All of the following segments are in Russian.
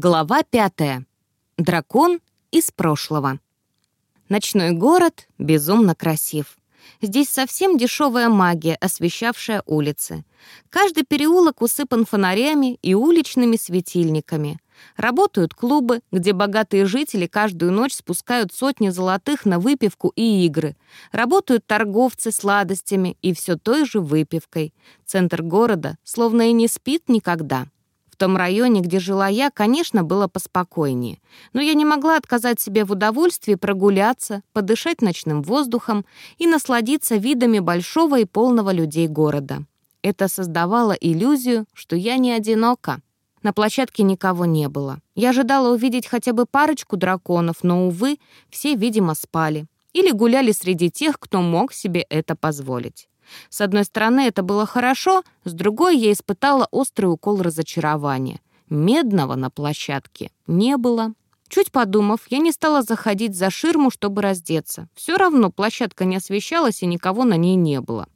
Глава пятая. Дракон из прошлого. Ночной город безумно красив. Здесь совсем дешевая магия, освещавшая улицы. Каждый переулок усыпан фонарями и уличными светильниками. Работают клубы, где богатые жители каждую ночь спускают сотни золотых на выпивку и игры. Работают торговцы сладостями и все той же выпивкой. Центр города словно и не спит никогда. Том районе, где жила я, конечно, было поспокойнее. Но я не могла отказать себе в удовольствии прогуляться, подышать ночным воздухом и насладиться видами большого и полного людей города. Это создавало иллюзию, что я не одинока. На площадке никого не было. Я ожидала увидеть хотя бы парочку драконов, но, увы, все, видимо, спали. Или гуляли среди тех, кто мог себе это позволить. С одной стороны, это было хорошо, с другой я испытала острый укол разочарования. Медного на площадке не было. Чуть подумав, я не стала заходить за ширму, чтобы раздеться. Все равно площадка не освещалась, и никого на ней не было.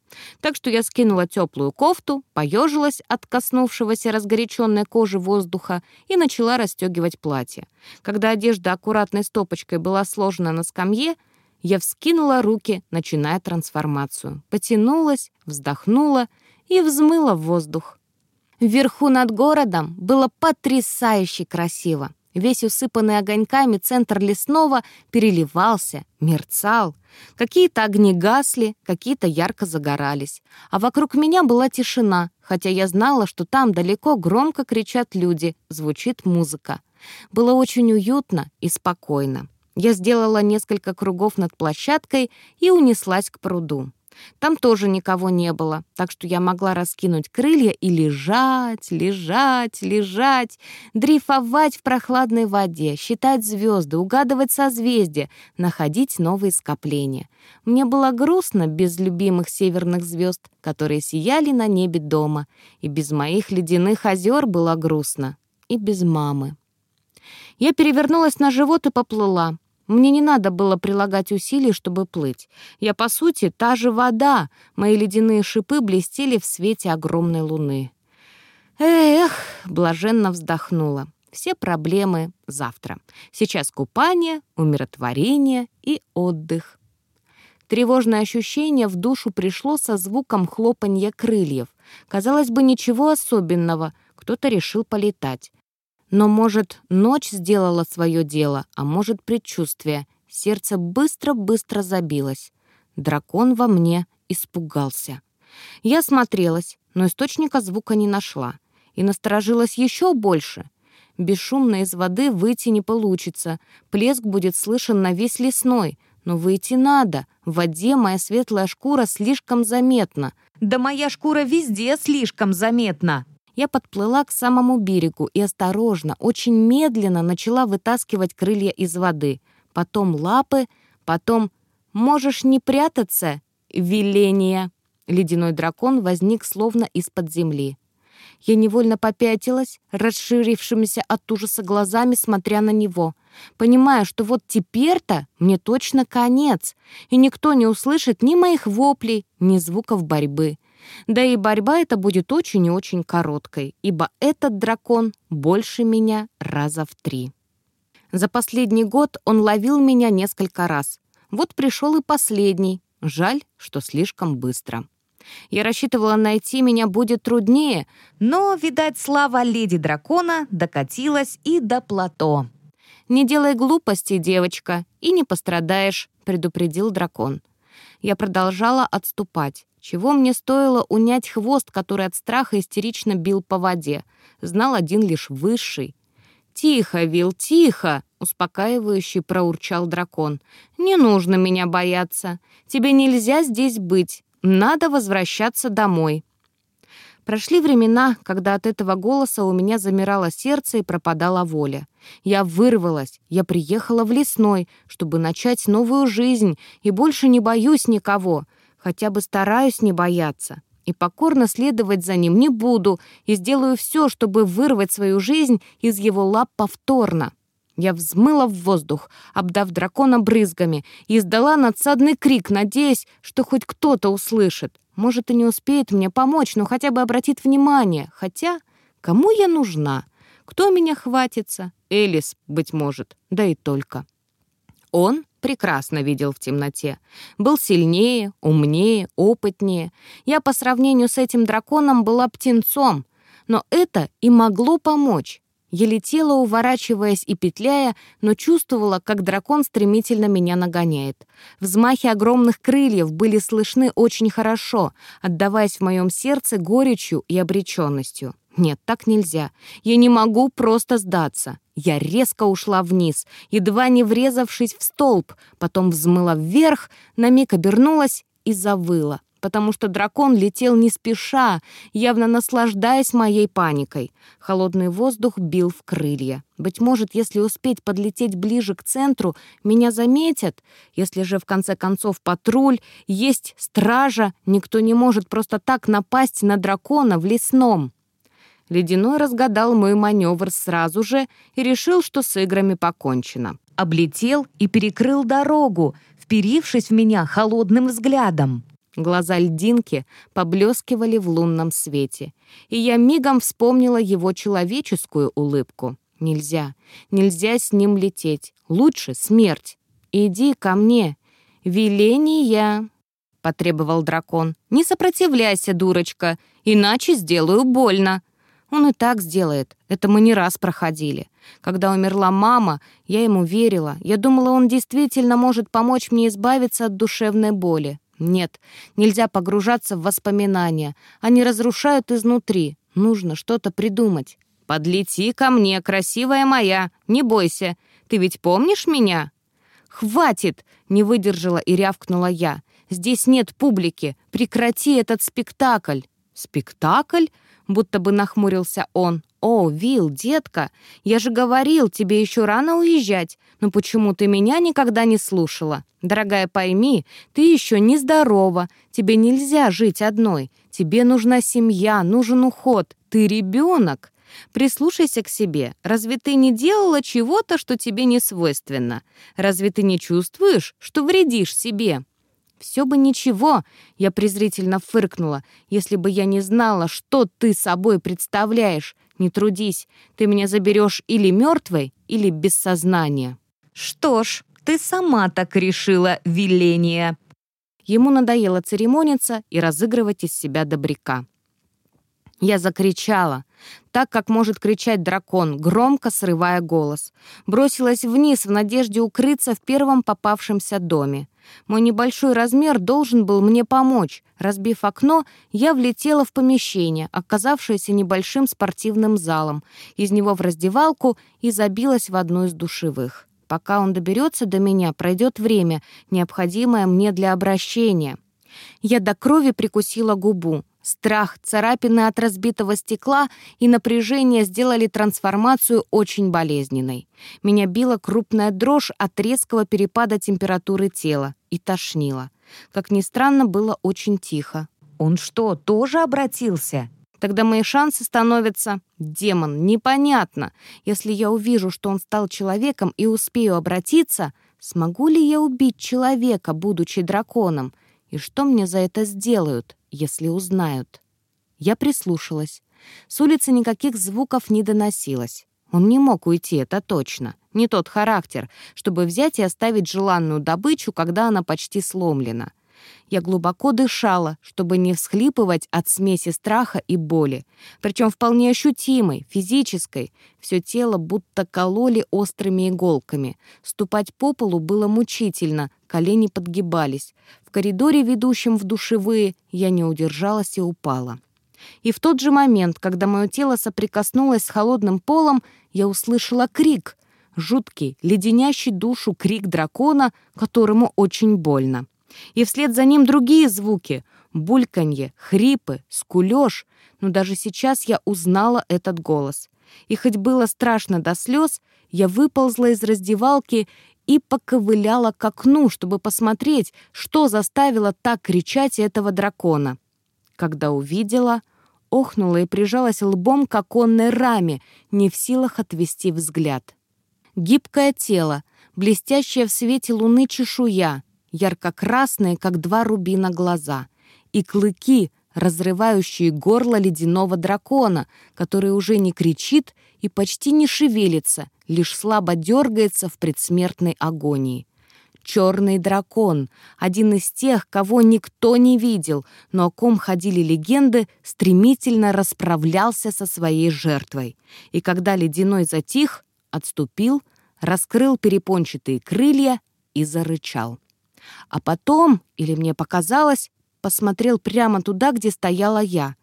Так что я скинула теплую кофту, поежилась от коснувшегося разгоряченной кожи воздуха и начала расстегивать платье. Когда одежда аккуратной стопочкой была сложена на скамье, я вскинула руки, начиная трансформацию. Потянулась, вздохнула и взмыла в воздух. Вверху над городом было потрясающе красиво. Весь усыпанный огоньками центр лесного переливался, мерцал. Какие-то огни гасли, какие-то ярко загорались. А вокруг меня была тишина, хотя я знала, что там далеко громко кричат люди, звучит музыка. Было очень уютно и спокойно. Я сделала несколько кругов над площадкой и унеслась к пруду. Там тоже никого не было, так что я могла раскинуть крылья и лежать, лежать, лежать, дрейфовать в прохладной воде, считать звезды, угадывать созвездия, находить новые скопления. Мне было грустно без любимых северных звезд, которые сияли на небе дома, и без моих ледяных озер было грустно, и без мамы. Я перевернулась на живот и поплыла. Мне не надо было прилагать усилий, чтобы плыть. Я, по сути, та же вода. Мои ледяные шипы блестели в свете огромной луны. Эх, блаженно вздохнула. Все проблемы завтра. Сейчас купание, умиротворение и отдых. Тревожное ощущение в душу пришло со звуком хлопанья крыльев. Казалось бы, ничего особенного. Кто-то решил полетать. Но, может, ночь сделала свое дело, а может, предчувствие. Сердце быстро-быстро забилось. Дракон во мне испугался. Я смотрелась, но источника звука не нашла. И насторожилась еще больше. Бесшумно из воды выйти не получится. Плеск будет слышен на весь лесной. Но выйти надо. В воде моя светлая шкура слишком заметна. Да моя шкура везде слишком заметна. Я подплыла к самому берегу и осторожно, очень медленно начала вытаскивать крылья из воды. Потом лапы, потом «Можешь не прятаться, веление!» Ледяной дракон возник словно из-под земли. Я невольно попятилась, расширившимися от ужаса глазами, смотря на него, понимая, что вот теперь-то мне точно конец, и никто не услышит ни моих воплей, ни звуков борьбы. Да и борьба эта будет очень и очень короткой, ибо этот дракон больше меня раза в три. За последний год он ловил меня несколько раз. Вот пришел и последний. Жаль, что слишком быстро. Я рассчитывала найти меня будет труднее, но, видать, слава леди дракона докатилась и до плато. «Не делай глупостей, девочка, и не пострадаешь», — предупредил дракон. Я продолжала отступать. Чего мне стоило унять хвост, который от страха истерично бил по воде? Знал один лишь высший. «Тихо, Вил, тихо!» — успокаивающе проурчал дракон. «Не нужно меня бояться. Тебе нельзя здесь быть. Надо возвращаться домой». Прошли времена, когда от этого голоса у меня замирало сердце и пропадала воля. Я вырвалась, я приехала в лесной, чтобы начать новую жизнь, и больше не боюсь никого — Хотя бы стараюсь не бояться. И покорно следовать за ним не буду, и сделаю все, чтобы вырвать свою жизнь из его лап повторно. Я взмыла в воздух, обдав дракона брызгами, и издала надсадный крик, надеясь, что хоть кто-то услышит. Может, и не успеет мне помочь, но хотя бы обратит внимание. Хотя, кому я нужна? Кто меня хватится? Элис, быть может, да и только. Он прекрасно видел в темноте. Был сильнее, умнее, опытнее. Я по сравнению с этим драконом была птенцом, но это и могло помочь. Я летела, уворачиваясь и петляя, но чувствовала, как дракон стремительно меня нагоняет. Взмахи огромных крыльев были слышны очень хорошо, отдаваясь в моем сердце горечью и обреченностью. Нет, так нельзя. Я не могу просто сдаться. Я резко ушла вниз, едва не врезавшись в столб, потом взмыла вверх, на миг обернулась и завыла потому что дракон летел не спеша, явно наслаждаясь моей паникой. Холодный воздух бил в крылья. Быть может, если успеть подлететь ближе к центру, меня заметят. Если же в конце концов патруль, есть стража, никто не может просто так напасть на дракона в лесном. Ледяной разгадал мой маневр сразу же и решил, что с играми покончено. Облетел и перекрыл дорогу, вперившись в меня холодным взглядом. Глаза льдинки поблескивали в лунном свете, и я мигом вспомнила его человеческую улыбку. Нельзя, нельзя с ним лететь. Лучше смерть. Иди ко мне. Веления, потребовал дракон. Не сопротивляйся, дурочка, иначе сделаю больно. Он и так сделает. Это мы не раз проходили. Когда умерла мама, я ему верила. Я думала, он действительно может помочь мне избавиться от душевной боли. Нет, нельзя погружаться в воспоминания. Они разрушают изнутри. Нужно что-то придумать. «Подлети ко мне, красивая моя, не бойся. Ты ведь помнишь меня?» «Хватит!» — не выдержала и рявкнула я. «Здесь нет публики. Прекрати этот спектакль». «Спектакль?» — будто бы нахмурился он. «О, Вил, детка, я же говорил, тебе еще рано уезжать, но почему ты меня никогда не слушала? Дорогая, пойми, ты еще не здорова, тебе нельзя жить одной, тебе нужна семья, нужен уход, ты ребенок. Прислушайся к себе. Разве ты не делала чего-то, что тебе не свойственно? Разве ты не чувствуешь, что вредишь себе?» «Все бы ничего», — я презрительно фыркнула, «если бы я не знала, что ты собой представляешь. Не трудись, ты меня заберешь или мертвой, или без сознания». «Что ж, ты сама так решила, веление». Ему надоело церемониться и разыгрывать из себя добряка. Я закричала, так как может кричать дракон, громко срывая голос. Бросилась вниз в надежде укрыться в первом попавшемся доме. Мой небольшой размер должен был мне помочь. Разбив окно, я влетела в помещение, оказавшееся небольшим спортивным залом. Из него в раздевалку и забилась в одну из душевых. Пока он доберется до меня, пройдет время, необходимое мне для обращения. Я до крови прикусила губу. Страх, царапины от разбитого стекла и напряжение сделали трансформацию очень болезненной. Меня била крупная дрожь от резкого перепада температуры тела и тошнило. Как ни странно, было очень тихо. «Он что, тоже обратился?» Тогда мои шансы становятся... Демон, непонятно. Если я увижу, что он стал человеком и успею обратиться, смогу ли я убить человека, будучи драконом? И что мне за это сделают, если узнают? Я прислушалась. С улицы никаких звуков не доносилось. Он не мог уйти, это точно. Не тот характер, чтобы взять и оставить желанную добычу, когда она почти сломлена. Я глубоко дышала, чтобы не всхлипывать от смеси страха и боли, причем вполне ощутимой, физической. Все тело будто кололи острыми иголками. Ступать по полу было мучительно, колени подгибались. В коридоре, ведущем в душевые, я не удержалась и упала. И в тот же момент, когда мое тело соприкоснулось с холодным полом, я услышала крик. Жуткий, леденящий душу крик дракона, которому очень больно и вслед за ним другие звуки — бульканье, хрипы, скулёж. Но даже сейчас я узнала этот голос. И хоть было страшно до слез, я выползла из раздевалки и поковыляла к окну, чтобы посмотреть, что заставило так кричать этого дракона. Когда увидела, охнула и прижалась лбом к оконной раме, не в силах отвести взгляд. Гибкое тело, блестящая в свете луны чешуя — ярко-красные, как два рубина глаза, и клыки, разрывающие горло ледяного дракона, который уже не кричит и почти не шевелится, лишь слабо дергается в предсмертной агонии. Черный дракон, один из тех, кого никто не видел, но о ком ходили легенды, стремительно расправлялся со своей жертвой. И когда ледяной затих, отступил, раскрыл перепончатые крылья и зарычал. А потом, или мне показалось, посмотрел прямо туда, где стояла я.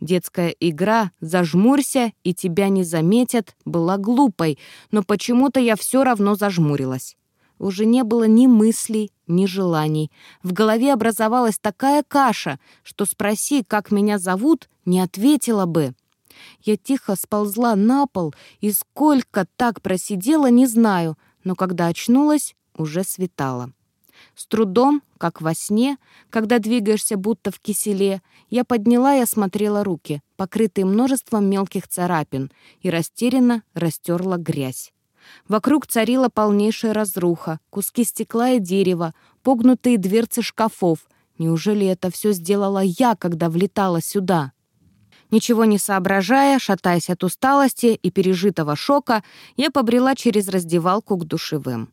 Детская игра «Зажмурься, и тебя не заметят» была глупой, но почему-то я все равно зажмурилась. Уже не было ни мыслей, ни желаний. В голове образовалась такая каша, что спроси, как меня зовут, не ответила бы. Я тихо сползла на пол и сколько так просидела, не знаю, но когда очнулась, уже светало. С трудом, как во сне, когда двигаешься будто в киселе, я подняла и осмотрела руки, покрытые множеством мелких царапин, и растерянно растерла грязь. Вокруг царила полнейшая разруха, куски стекла и дерева, погнутые дверцы шкафов. Неужели это все сделала я, когда влетала сюда? Ничего не соображая, шатаясь от усталости и пережитого шока, я побрела через раздевалку к душевым.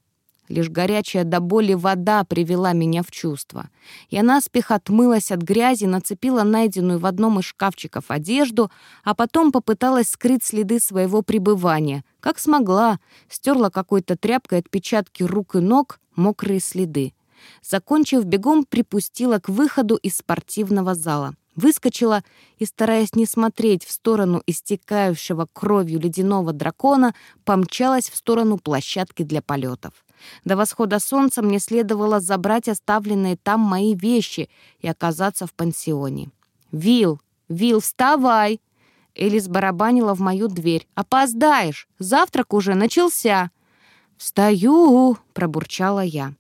Лишь горячая до боли вода привела меня в чувство. Я наспех отмылась от грязи, нацепила найденную в одном из шкафчиков одежду, а потом попыталась скрыть следы своего пребывания. Как смогла, стерла какой-то тряпкой отпечатки рук и ног, мокрые следы. Закончив, бегом припустила к выходу из спортивного зала. Выскочила и, стараясь не смотреть в сторону истекающего кровью ледяного дракона, помчалась в сторону площадки для полетов. До восхода солнца мне следовало забрать оставленные там мои вещи и оказаться в пансионе. «Вил! Вил, вставай!» Элис барабанила в мою дверь. «Опоздаешь! Завтрак уже начался!» «Встаю!» — пробурчала я.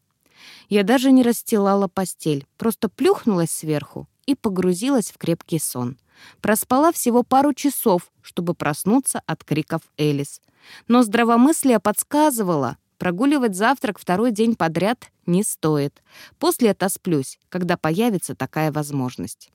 Я даже не расстилала постель, просто плюхнулась сверху и погрузилась в крепкий сон. Проспала всего пару часов, чтобы проснуться от криков Элис. Но здравомыслие подсказывало, Прогуливать завтрак второй день подряд не стоит. После отосплюсь, когда появится такая возможность.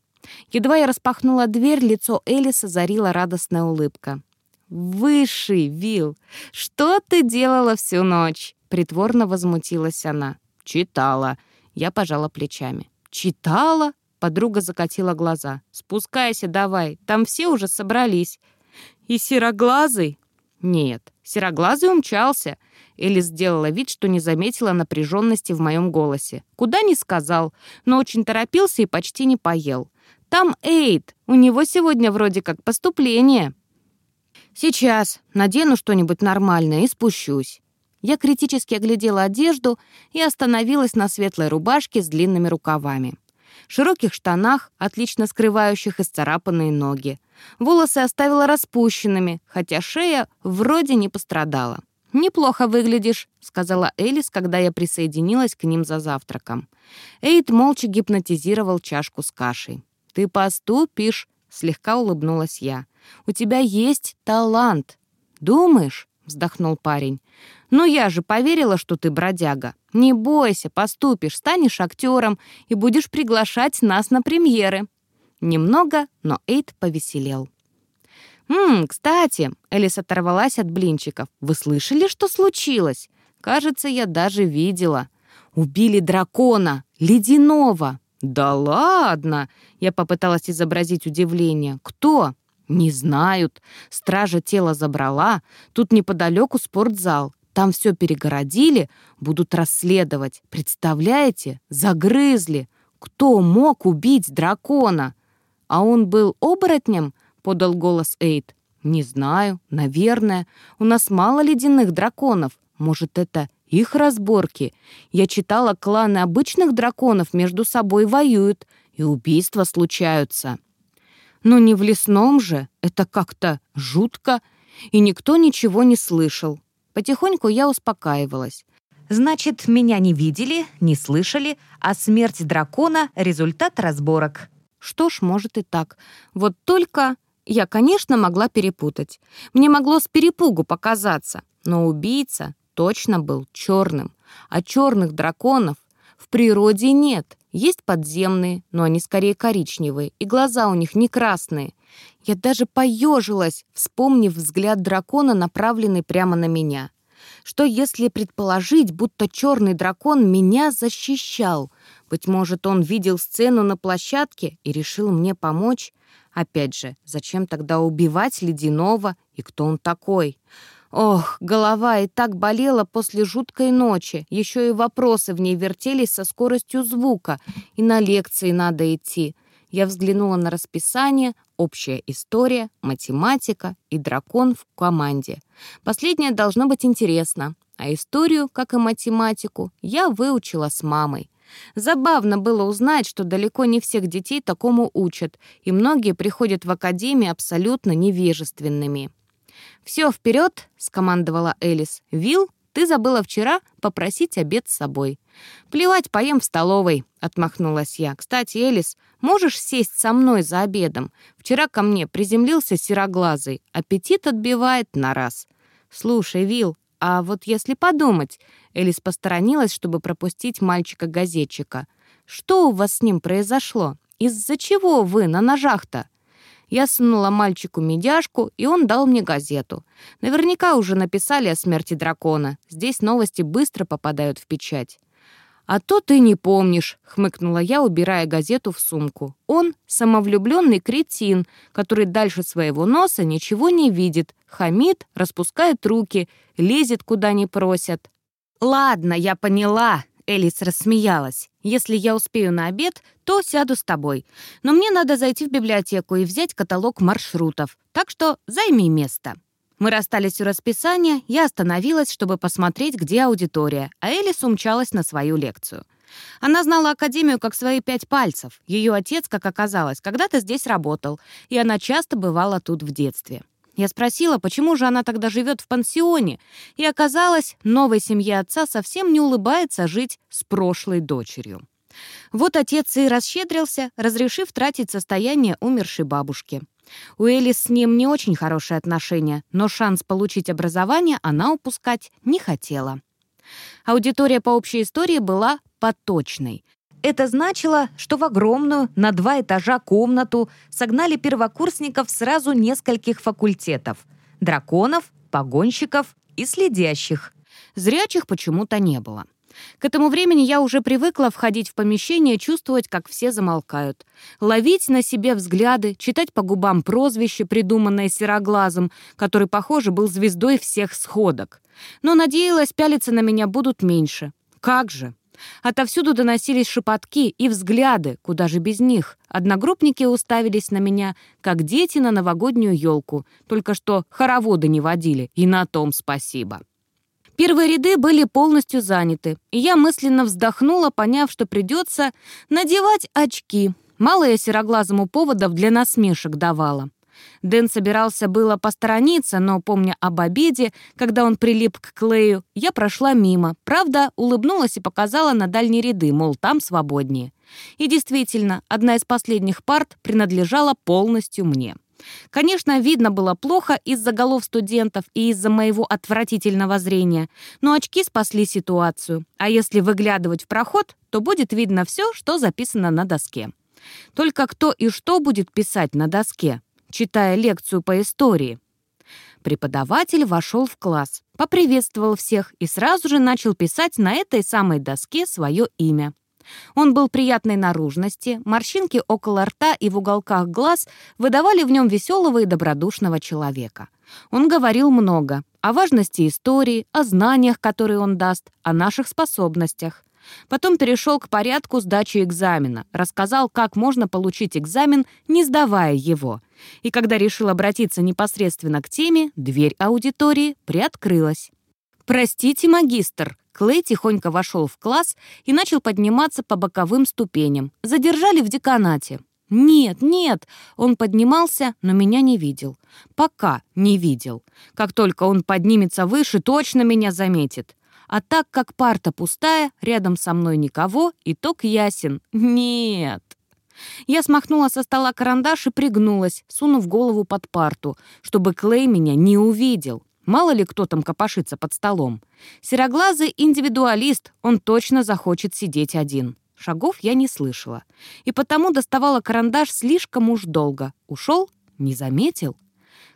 Едва я распахнула дверь, лицо Элиса зарила радостная улыбка. «Высший, Вил! Что ты делала всю ночь?» Притворно возмутилась она. «Читала». Я пожала плечами. «Читала?» Подруга закатила глаза. «Спускайся давай, там все уже собрались». «И сероглазый?» «Нет, сероглазый умчался». Элли сделала вид, что не заметила напряженности в моем голосе. Куда не сказал, но очень торопился и почти не поел. «Там Эйд, у него сегодня вроде как поступление». «Сейчас надену что-нибудь нормальное и спущусь». Я критически оглядела одежду и остановилась на светлой рубашке с длинными рукавами. Широких штанах, отлично скрывающих исцарапанные ноги. Волосы оставила распущенными, хотя шея вроде не пострадала. «Неплохо выглядишь», — сказала Элис, когда я присоединилась к ним за завтраком. Эйд молча гипнотизировал чашку с кашей. «Ты поступишь», — слегка улыбнулась я. «У тебя есть талант». «Думаешь?» — вздохнул парень. «Ну я же поверила, что ты бродяга. Не бойся, поступишь, станешь актером и будешь приглашать нас на премьеры». Немного, но Эйд повеселел. «Ммм, кстати», — Элис оторвалась от блинчиков. «Вы слышали, что случилось? Кажется, я даже видела. Убили дракона, ледяного». «Да ладно!» — я попыталась изобразить удивление. «Кто?» «Не знают. Стража тело забрала. Тут неподалеку спортзал. Там все перегородили, будут расследовать. Представляете? Загрызли. Кто мог убить дракона?» «А он был оборотнем?» — подал голос Эйд. «Не знаю. Наверное. У нас мало ледяных драконов. Может, это их разборки? Я читала, кланы обычных драконов между собой воюют, и убийства случаются». «Но не в лесном же. Это как-то жутко. И никто ничего не слышал. Потихоньку я успокаивалась. Значит, меня не видели, не слышали, а смерть дракона — результат разборок. Что ж, может и так. Вот только я, конечно, могла перепутать. Мне могло с перепугу показаться, но убийца точно был черным. А черных драконов В природе нет. Есть подземные, но они скорее коричневые, и глаза у них не красные. Я даже поежилась, вспомнив взгляд дракона, направленный прямо на меня. Что если предположить, будто черный дракон меня защищал? Быть может, он видел сцену на площадке и решил мне помочь? Опять же, зачем тогда убивать Ледяного и кто он такой? Ох, голова и так болела после жуткой ночи. Еще и вопросы в ней вертелись со скоростью звука. И на лекции надо идти. Я взглянула на расписание, общая история, математика и дракон в команде. Последнее должно быть интересно. А историю, как и математику, я выучила с мамой. Забавно было узнать, что далеко не всех детей такому учат, и многие приходят в академию абсолютно невежественными. «Все, вперед!» — скомандовала Элис. «Вил, ты забыла вчера попросить обед с собой». «Плевать, поем в столовой», — отмахнулась я. «Кстати, Элис, можешь сесть со мной за обедом? Вчера ко мне приземлился сероглазый. Аппетит отбивает на раз». «Слушай, Вил, а вот если подумать...» Элис посторонилась, чтобы пропустить мальчика-газетчика. «Что у вас с ним произошло? Из-за чего вы на ножах-то?» Я сунула мальчику медяшку, и он дал мне газету. Наверняка уже написали о смерти дракона. Здесь новости быстро попадают в печать. «А то ты не помнишь», — хмыкнула я, убирая газету в сумку. «Он — самовлюбленный кретин, который дальше своего носа ничего не видит, хамит, распускает руки, лезет куда не просят». «Ладно, я поняла», Элис рассмеялась. «Если я успею на обед, то сяду с тобой. Но мне надо зайти в библиотеку и взять каталог маршрутов, так что займи место». Мы расстались у расписания, я остановилась, чтобы посмотреть, где аудитория, а Элис умчалась на свою лекцию. Она знала Академию как свои пять пальцев. Ее отец, как оказалось, когда-то здесь работал, и она часто бывала тут в детстве. Я спросила, почему же она тогда живет в пансионе, и оказалось, новой семье отца совсем не улыбается жить с прошлой дочерью. Вот отец и расщедрился, разрешив тратить состояние умершей бабушки. У Элис с ним не очень хорошие отношения, но шанс получить образование она упускать не хотела. Аудитория по общей истории была поточной. Это значило, что в огромную на два этажа комнату согнали первокурсников сразу нескольких факультетов — драконов, погонщиков и следящих. Зрячих почему-то не было. К этому времени я уже привыкла входить в помещение, чувствовать, как все замолкают. Ловить на себе взгляды, читать по губам прозвище, придуманное сероглазом, который, похоже, был звездой всех сходок. Но надеялась, пялиться на меня будут меньше. Как же! Отовсюду доносились шепотки и взгляды, куда же без них. Одногруппники уставились на меня, как дети на новогоднюю елку. Только что хороводы не водили, и на том спасибо. Первые ряды были полностью заняты, и я мысленно вздохнула, поняв, что придется надевать очки. Мало я сероглазому поводов для насмешек давала. Дэн собирался было посторониться, но, помня об обеде, когда он прилип к Клею, я прошла мимо. Правда, улыбнулась и показала на дальние ряды, мол, там свободнее. И действительно, одна из последних парт принадлежала полностью мне. Конечно, видно было плохо из-за голов студентов и из-за моего отвратительного зрения, но очки спасли ситуацию. А если выглядывать в проход, то будет видно все, что записано на доске. Только кто и что будет писать на доске, читая лекцию по истории. Преподаватель вошел в класс, поприветствовал всех и сразу же начал писать на этой самой доске свое имя. Он был приятной наружности, морщинки около рта и в уголках глаз выдавали в нем веселого и добродушного человека. Он говорил много о важности истории, о знаниях, которые он даст, о наших способностях. Потом перешел к порядку сдачи экзамена, рассказал, как можно получить экзамен, не сдавая его. И когда решил обратиться непосредственно к теме, дверь аудитории приоткрылась. «Простите, магистр», Клей тихонько вошел в класс и начал подниматься по боковым ступеням. Задержали в деканате. «Нет, нет!» Он поднимался, но меня не видел. Пока не видел. Как только он поднимется выше, точно меня заметит. А так как парта пустая, рядом со мной никого, итог ясен. Нет. Я смахнула со стола карандаш и пригнулась, сунув голову под парту, чтобы Клей меня не увидел. Мало ли кто там копошится под столом. Сероглазый индивидуалист, он точно захочет сидеть один. Шагов я не слышала. И потому доставала карандаш слишком уж долго. Ушел? Не заметил?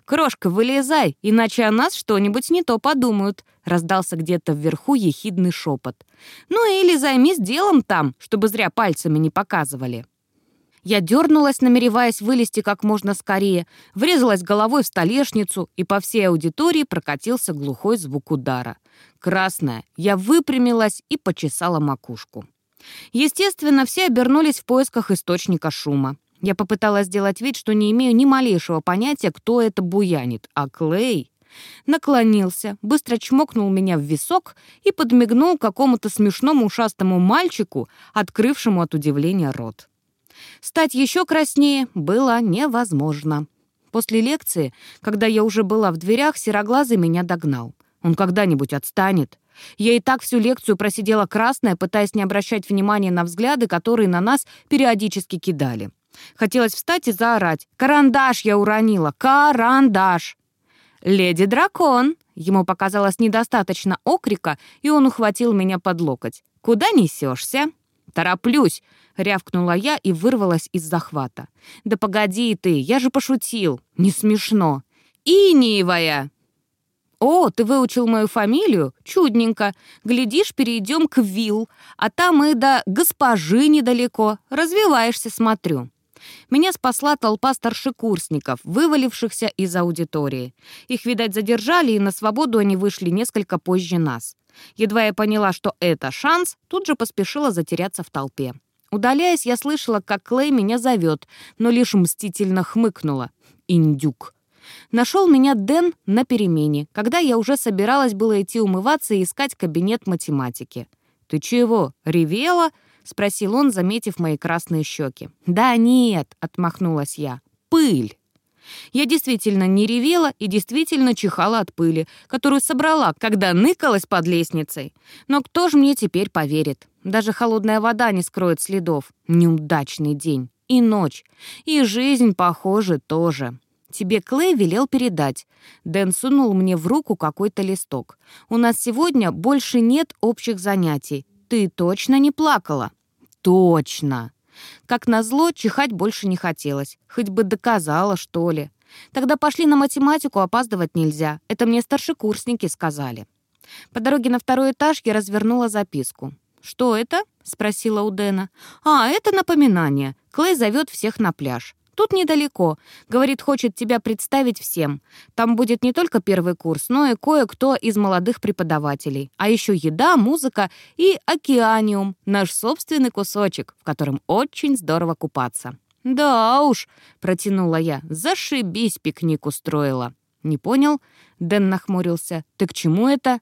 «Крошка, вылезай, иначе о нас что-нибудь не то подумают», — раздался где-то вверху ехидный шепот. «Ну или займись делом там, чтобы зря пальцами не показывали». Я дернулась, намереваясь вылезти как можно скорее, врезалась головой в столешницу, и по всей аудитории прокатился глухой звук удара. Красная, я выпрямилась и почесала макушку. Естественно, все обернулись в поисках источника шума. Я попыталась сделать вид, что не имею ни малейшего понятия, кто это буянит, а Клей наклонился, быстро чмокнул меня в висок и подмигнул какому-то смешному ушастому мальчику, открывшему от удивления рот. Стать еще краснее было невозможно. После лекции, когда я уже была в дверях, Сероглазый меня догнал. Он когда-нибудь отстанет. Я и так всю лекцию просидела красная, пытаясь не обращать внимания на взгляды, которые на нас периодически кидали. Хотелось встать и заорать. «Карандаш я уронила! Карандаш!» «Леди Дракон!» Ему показалось недостаточно окрика, и он ухватил меня под локоть. «Куда несешься?» «Тороплюсь!» — рявкнула я и вырвалась из захвата. «Да погоди ты, я же пошутил! Не смешно!» «Иниевая!» «О, ты выучил мою фамилию? Чудненько. Глядишь, перейдем к Вил, а там и до госпожи недалеко. Развиваешься, смотрю». Меня спасла толпа старшекурсников, вывалившихся из аудитории. Их, видать, задержали, и на свободу они вышли несколько позже нас. Едва я поняла, что это шанс, тут же поспешила затеряться в толпе. Удаляясь, я слышала, как Клей меня зовет, но лишь мстительно хмыкнула. «Индюк». Нашел меня Дэн на перемене, когда я уже собиралась было идти умываться и искать кабинет математики. «Ты чего, ревела?» — спросил он, заметив мои красные щеки. «Да нет», — отмахнулась я, — «пыль». Я действительно не ревела и действительно чихала от пыли, которую собрала, когда ныкалась под лестницей. Но кто же мне теперь поверит? Даже холодная вода не скроет следов. Неудачный день. И ночь. И жизнь, похоже, тоже. Тебе Клей велел передать. Дэн сунул мне в руку какой-то листок. У нас сегодня больше нет общих занятий. Ты точно не плакала? Точно. Как назло, чихать больше не хотелось. Хоть бы доказала, что ли. Тогда пошли на математику, опаздывать нельзя. Это мне старшекурсники сказали. По дороге на второй этаж я развернула записку. «Что это?» — спросила у Дэна. «А, это напоминание. Клей зовет всех на пляж. Тут недалеко. Говорит, хочет тебя представить всем. Там будет не только первый курс, но и кое-кто из молодых преподавателей. А еще еда, музыка и океаниум, наш собственный кусочек, в котором очень здорово купаться. «Да уж», — протянула я, — «зашибись пикник устроила». «Не понял?» — Дэн нахмурился. «Ты к чему это?»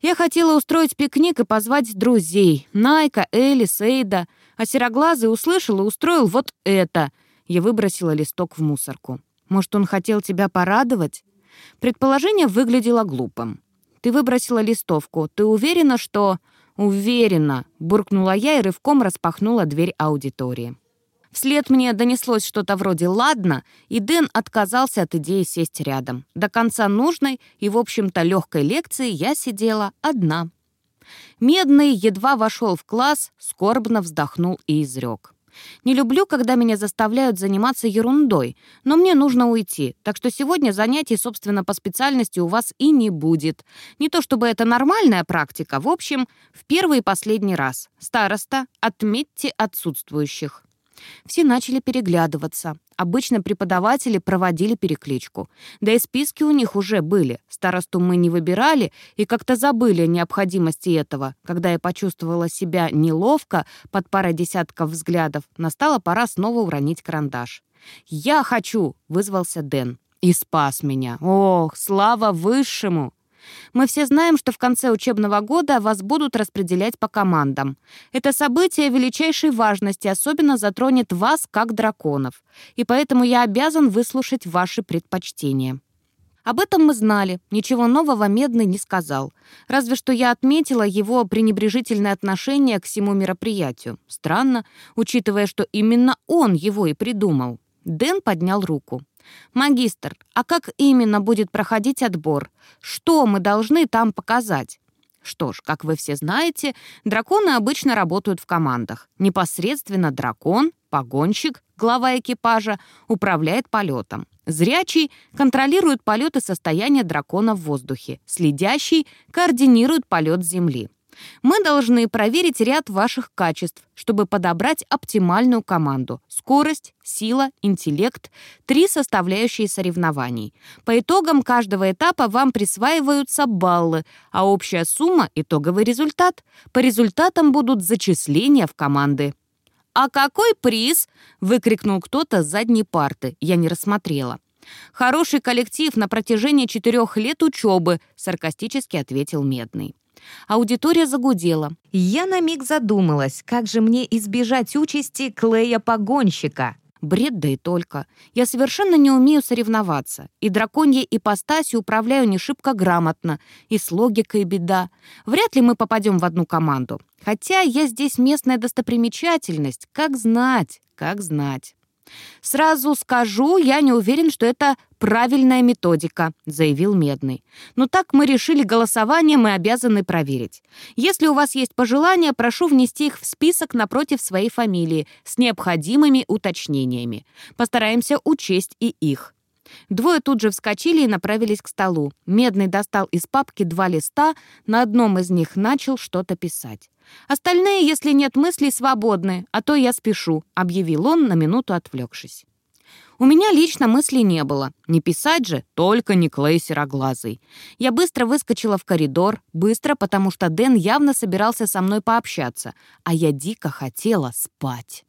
«Я хотела устроить пикник и позвать друзей. Найка, Элли, Сейда. А Сероглазый услышал и устроил вот это». Я выбросила листок в мусорку. Может, он хотел тебя порадовать? Предположение выглядело глупым. Ты выбросила листовку. Ты уверена, что... Уверена, буркнула я и рывком распахнула дверь аудитории. Вслед мне донеслось что-то вроде «ладно», и Дэн отказался от идеи сесть рядом. До конца нужной и, в общем-то, легкой лекции я сидела одна. Медный едва вошел в класс, скорбно вздохнул и изрек. Не люблю, когда меня заставляют заниматься ерундой, но мне нужно уйти, так что сегодня занятий, собственно, по специальности у вас и не будет. Не то чтобы это нормальная практика, в общем, в первый и последний раз. Староста, отметьте отсутствующих. Все начали переглядываться. Обычно преподаватели проводили перекличку. Да и списки у них уже были. Старосту мы не выбирали и как-то забыли о необходимости этого. Когда я почувствовала себя неловко под парой десятков взглядов, настала пора снова уронить карандаш. «Я хочу!» — вызвался Дэн. И спас меня. Ох, слава высшему! Мы все знаем, что в конце учебного года вас будут распределять по командам. Это событие величайшей важности особенно затронет вас, как драконов. И поэтому я обязан выслушать ваши предпочтения. Об этом мы знали, ничего нового Медный не сказал. Разве что я отметила его пренебрежительное отношение к всему мероприятию. Странно, учитывая, что именно он его и придумал. Дэн поднял руку. «Магистр, а как именно будет проходить отбор? Что мы должны там показать?» Что ж, как вы все знаете, драконы обычно работают в командах. Непосредственно дракон, погонщик, глава экипажа, управляет полетом. Зрячий контролирует полет и состояние дракона в воздухе. Следящий координирует полет Земли. Мы должны проверить ряд ваших качеств, чтобы подобрать оптимальную команду. Скорость, сила, интеллект — три составляющие соревнований. По итогам каждого этапа вам присваиваются баллы, а общая сумма — итоговый результат. По результатам будут зачисления в команды. «А какой приз?» — выкрикнул кто-то с задней парты. Я не рассмотрела. «Хороший коллектив на протяжении четырех лет учебы», — саркастически ответил Медный. Аудитория загудела. Я на миг задумалась, как же мне избежать участи Клея-погонщика. Бред да и только. Я совершенно не умею соревноваться. И драконьей ипостасью управляю не шибко грамотно. И с логикой беда. Вряд ли мы попадем в одну команду. Хотя я здесь местная достопримечательность. Как знать, как знать. «Сразу скажу, я не уверен, что это правильная методика», — заявил Медный. «Но так мы решили голосование, мы обязаны проверить. Если у вас есть пожелания, прошу внести их в список напротив своей фамилии с необходимыми уточнениями. Постараемся учесть и их». Двое тут же вскочили и направились к столу. Медный достал из папки два листа, на одном из них начал что-то писать. «Остальные, если нет мыслей, свободны, а то я спешу», — объявил он, на минуту отвлекшись. У меня лично мыслей не было. Не писать же, только не Клей сероглазый. Я быстро выскочила в коридор, быстро, потому что Дэн явно собирался со мной пообщаться, а я дико хотела спать.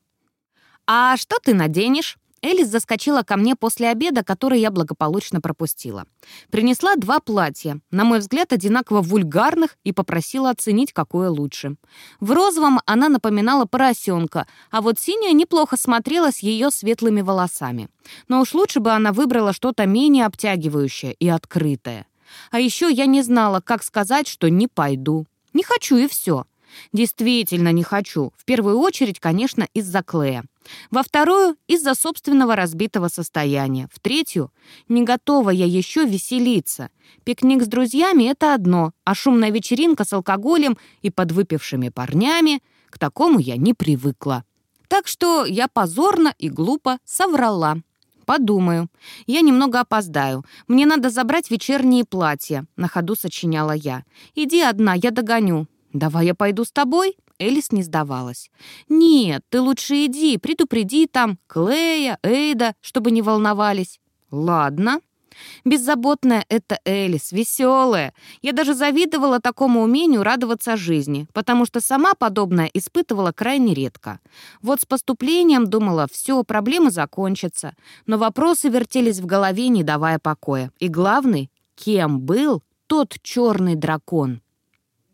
«А что ты наденешь?» Элис заскочила ко мне после обеда, который я благополучно пропустила. Принесла два платья, на мой взгляд, одинаково вульгарных, и попросила оценить, какое лучше. В розовом она напоминала поросенка, а вот синяя неплохо смотрелась ее светлыми волосами. Но уж лучше бы она выбрала что-то менее обтягивающее и открытое. А еще я не знала, как сказать, что не пойду. Не хочу и все. Действительно не хочу. В первую очередь, конечно, из-за Клея. Во вторую — из-за собственного разбитого состояния. В третью — не готова я еще веселиться. Пикник с друзьями — это одно, а шумная вечеринка с алкоголем и подвыпившими парнями — к такому я не привыкла. Так что я позорно и глупо соврала. «Подумаю. Я немного опоздаю. Мне надо забрать вечерние платья», — на ходу сочиняла я. «Иди одна, я догоню». «Давай я пойду с тобой?» Элис не сдавалась. «Нет, ты лучше иди, предупреди там Клея, Эйда, чтобы не волновались». «Ладно». Беззаботная это Элис, веселая. Я даже завидовала такому умению радоваться жизни, потому что сама подобное испытывала крайне редко. Вот с поступлением думала, все, проблемы закончатся. Но вопросы вертелись в голове, не давая покоя. И главный, кем был тот черный дракон?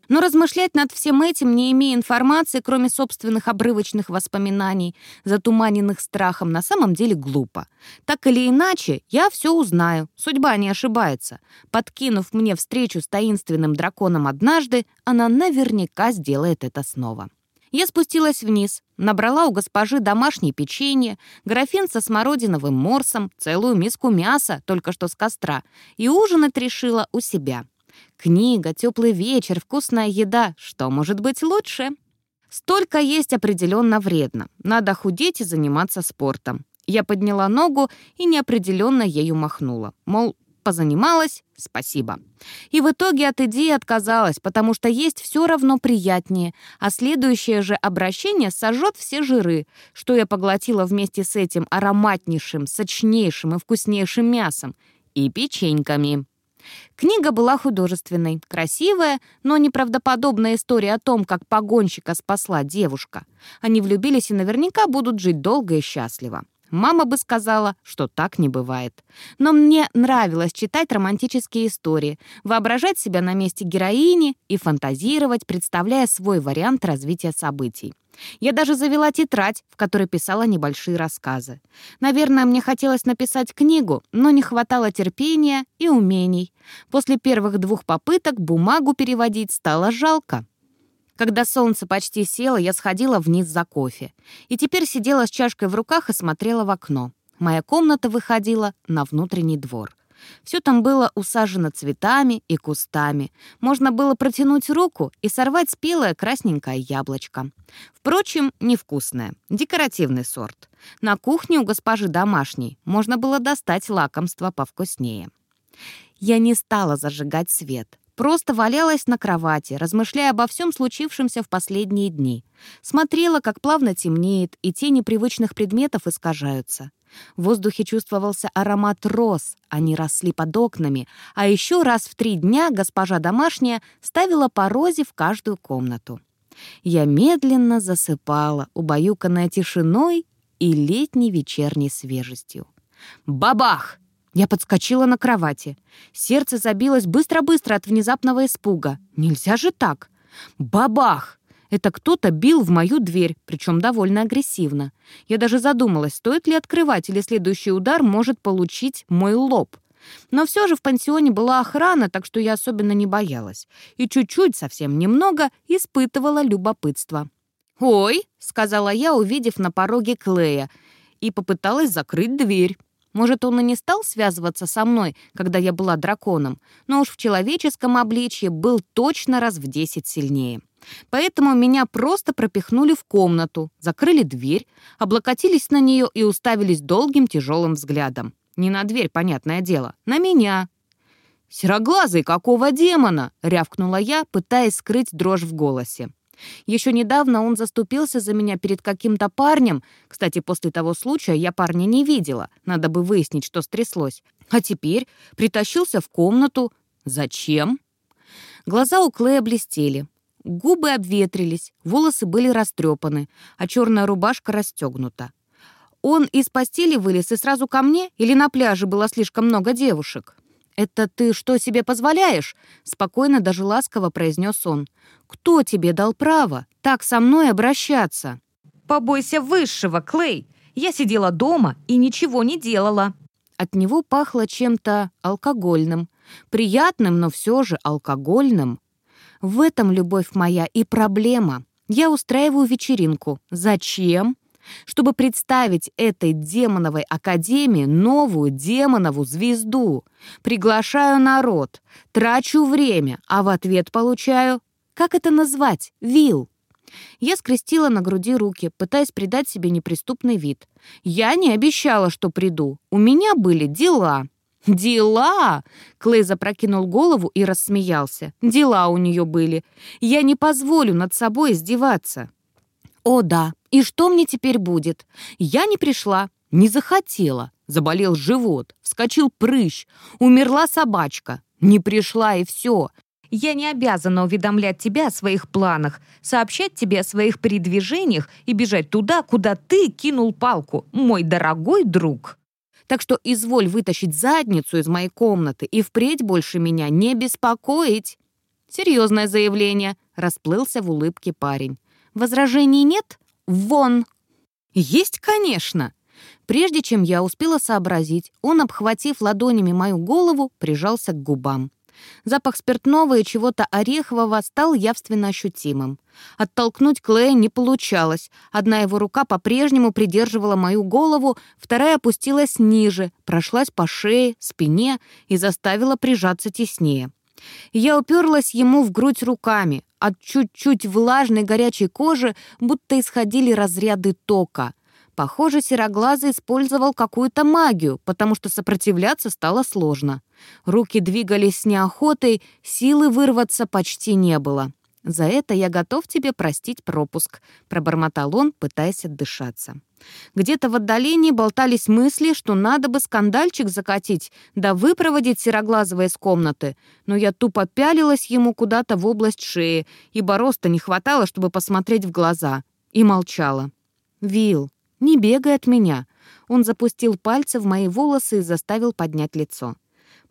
Но размышлять над всем этим, не имея информации, кроме собственных обрывочных воспоминаний, затуманенных страхом, на самом деле глупо. Так или иначе, я все узнаю, судьба не ошибается. Подкинув мне встречу с таинственным драконом однажды, она наверняка сделает это снова. Я спустилась вниз, набрала у госпожи домашнее печенье, графин со смородиновым морсом, целую миску мяса, только что с костра, и ужинать решила у себя — Книга, теплый вечер, вкусная еда. Что может быть лучше? Столько есть определенно вредно. Надо худеть и заниматься спортом. Я подняла ногу и неопределенно ею махнула. Мол, позанималась, спасибо. И в итоге от идеи отказалась, потому что есть все равно приятнее, а следующее же обращение сожжет все жиры, что я поглотила вместе с этим ароматнейшим, сочнейшим и вкуснейшим мясом и печеньками. Книга была художественной, красивая, но неправдоподобная история о том, как погонщика спасла девушка. Они влюбились и наверняка будут жить долго и счастливо. Мама бы сказала, что так не бывает. Но мне нравилось читать романтические истории, воображать себя на месте героини и фантазировать, представляя свой вариант развития событий. Я даже завела тетрадь, в которой писала небольшие рассказы. Наверное, мне хотелось написать книгу, но не хватало терпения и умений. После первых двух попыток бумагу переводить стало жалко. Когда солнце почти село, я сходила вниз за кофе. И теперь сидела с чашкой в руках и смотрела в окно. Моя комната выходила на внутренний двор. Все там было усажено цветами и кустами. Можно было протянуть руку и сорвать спелое красненькое яблочко. Впрочем, невкусное, декоративный сорт. На кухне у госпожи домашней можно было достать лакомство повкуснее. Я не стала зажигать свет. Просто валялась на кровати, размышляя обо всем случившемся в последние дни. Смотрела, как плавно темнеет, и тени привычных предметов искажаются. В воздухе чувствовался аромат роз, они росли под окнами, а еще раз в три дня госпожа домашняя ставила по розе в каждую комнату. Я медленно засыпала, убаюканная тишиной и летней вечерней свежестью. Бабах! Я подскочила на кровати. Сердце забилось быстро-быстро от внезапного испуга. Нельзя же так. Бабах! Это кто-то бил в мою дверь, причем довольно агрессивно. Я даже задумалась, стоит ли открывать, или следующий удар может получить мой лоб. Но все же в пансионе была охрана, так что я особенно не боялась. И чуть-чуть, совсем немного, испытывала любопытство. «Ой», — сказала я, увидев на пороге Клея, и попыталась закрыть дверь. Может, он и не стал связываться со мной, когда я была драконом, но уж в человеческом обличье был точно раз в десять сильнее. Поэтому меня просто пропихнули в комнату, закрыли дверь, облокотились на нее и уставились долгим тяжелым взглядом. Не на дверь, понятное дело, на меня. «Сероглазый, какого демона?» — рявкнула я, пытаясь скрыть дрожь в голосе. Еще недавно он заступился за меня перед каким-то парнем. Кстати, после того случая я парня не видела. Надо бы выяснить, что стряслось. А теперь притащился в комнату. Зачем? Глаза у Клея блестели. Губы обветрились, волосы были растрепаны, а черная рубашка расстегнута. Он из постели вылез и сразу ко мне, или на пляже было слишком много девушек? «Это ты что себе позволяешь?» — спокойно, даже ласково произнес он. «Кто тебе дал право так со мной обращаться?» «Побойся высшего, Клей! Я сидела дома и ничего не делала!» От него пахло чем-то алкогольным. Приятным, но все же алкогольным. В этом, любовь моя, и проблема. Я устраиваю вечеринку. Зачем? Чтобы представить этой демоновой академии новую демонову звезду. Приглашаю народ, трачу время, а в ответ получаю... Как это назвать? Вил. Я скрестила на груди руки, пытаясь придать себе неприступный вид. Я не обещала, что приду. У меня были дела. «Дела!» — Клей запрокинул голову и рассмеялся. «Дела у нее были. Я не позволю над собой издеваться». «О да, и что мне теперь будет? Я не пришла, не захотела. Заболел живот, вскочил прыщ, умерла собачка. Не пришла и все. Я не обязана уведомлять тебя о своих планах, сообщать тебе о своих передвижениях и бежать туда, куда ты кинул палку, мой дорогой друг. Так что изволь вытащить задницу из моей комнаты и впредь больше меня не беспокоить. Серьезное заявление, расплылся в улыбке парень. Возражений нет? Вон! Есть, конечно! Прежде чем я успела сообразить, он, обхватив ладонями мою голову, прижался к губам. Запах спиртного и чего-то орехового стал явственно ощутимым. Оттолкнуть Клея не получалось. Одна его рука по-прежнему придерживала мою голову, вторая опустилась ниже, прошлась по шее, спине и заставила прижаться теснее. Я уперлась ему в грудь руками. От чуть-чуть влажной горячей кожи будто исходили разряды тока. Похоже, Сероглазый использовал какую-то магию, потому что сопротивляться стало сложно. Руки двигались с неохотой, силы вырваться почти не было. «За это я готов тебе простить пропуск», — пробормотал он, пытаясь отдышаться. Где-то в отдалении болтались мысли, что надо бы скандальчик закатить, да выпроводить Сероглазого из комнаты. Но я тупо пялилась ему куда-то в область шеи, ибо роста не хватало, чтобы посмотреть в глаза. И молчала. «Вил, не бегай от меня». Он запустил пальцы в мои волосы и заставил поднять лицо.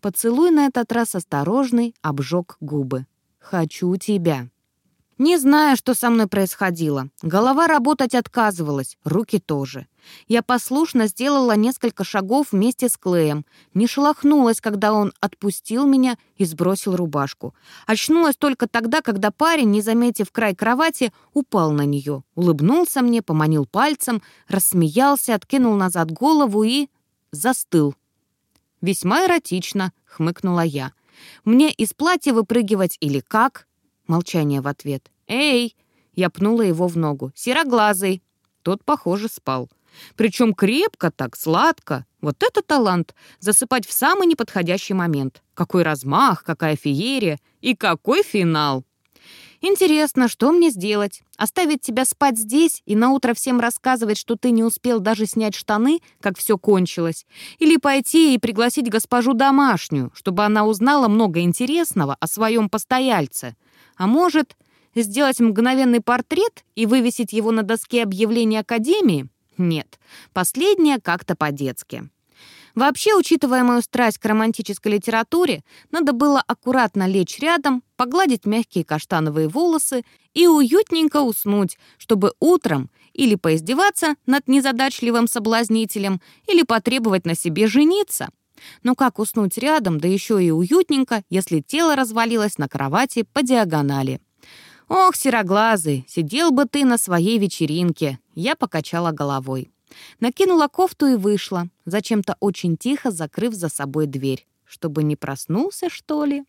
Поцелуй на этот раз осторожный обжег губы. «Хочу тебя». Не знаю, что со мной происходило. Голова работать отказывалась, руки тоже. Я послушно сделала несколько шагов вместе с Клеем. Не шелохнулась, когда он отпустил меня и сбросил рубашку. Очнулась только тогда, когда парень, не заметив край кровати, упал на нее. Улыбнулся мне, поманил пальцем, рассмеялся, откинул назад голову и застыл. «Весьма эротично», — хмыкнула я. «Мне из платья выпрыгивать или как?» Молчание в ответ. «Эй!» — я пнула его в ногу. «Сероглазый!» Тот, похоже, спал. Причем крепко так, сладко. Вот это талант! Засыпать в самый неподходящий момент. Какой размах, какая феерия и какой финал! Интересно, что мне сделать? Оставить тебя спать здесь и наутро всем рассказывать, что ты не успел даже снять штаны, как все кончилось? Или пойти и пригласить госпожу домашнюю, чтобы она узнала много интересного о своем постояльце? А может, сделать мгновенный портрет и вывесить его на доске объявлений Академии? Нет, последнее как-то по-детски. Вообще, учитывая мою страсть к романтической литературе, надо было аккуратно лечь рядом, погладить мягкие каштановые волосы и уютненько уснуть, чтобы утром или поиздеваться над незадачливым соблазнителем, или потребовать на себе жениться. Но как уснуть рядом, да еще и уютненько, если тело развалилось на кровати по диагонали? «Ох, сероглазый, сидел бы ты на своей вечеринке!» Я покачала головой. Накинула кофту и вышла, зачем-то очень тихо закрыв за собой дверь. Чтобы не проснулся, что ли?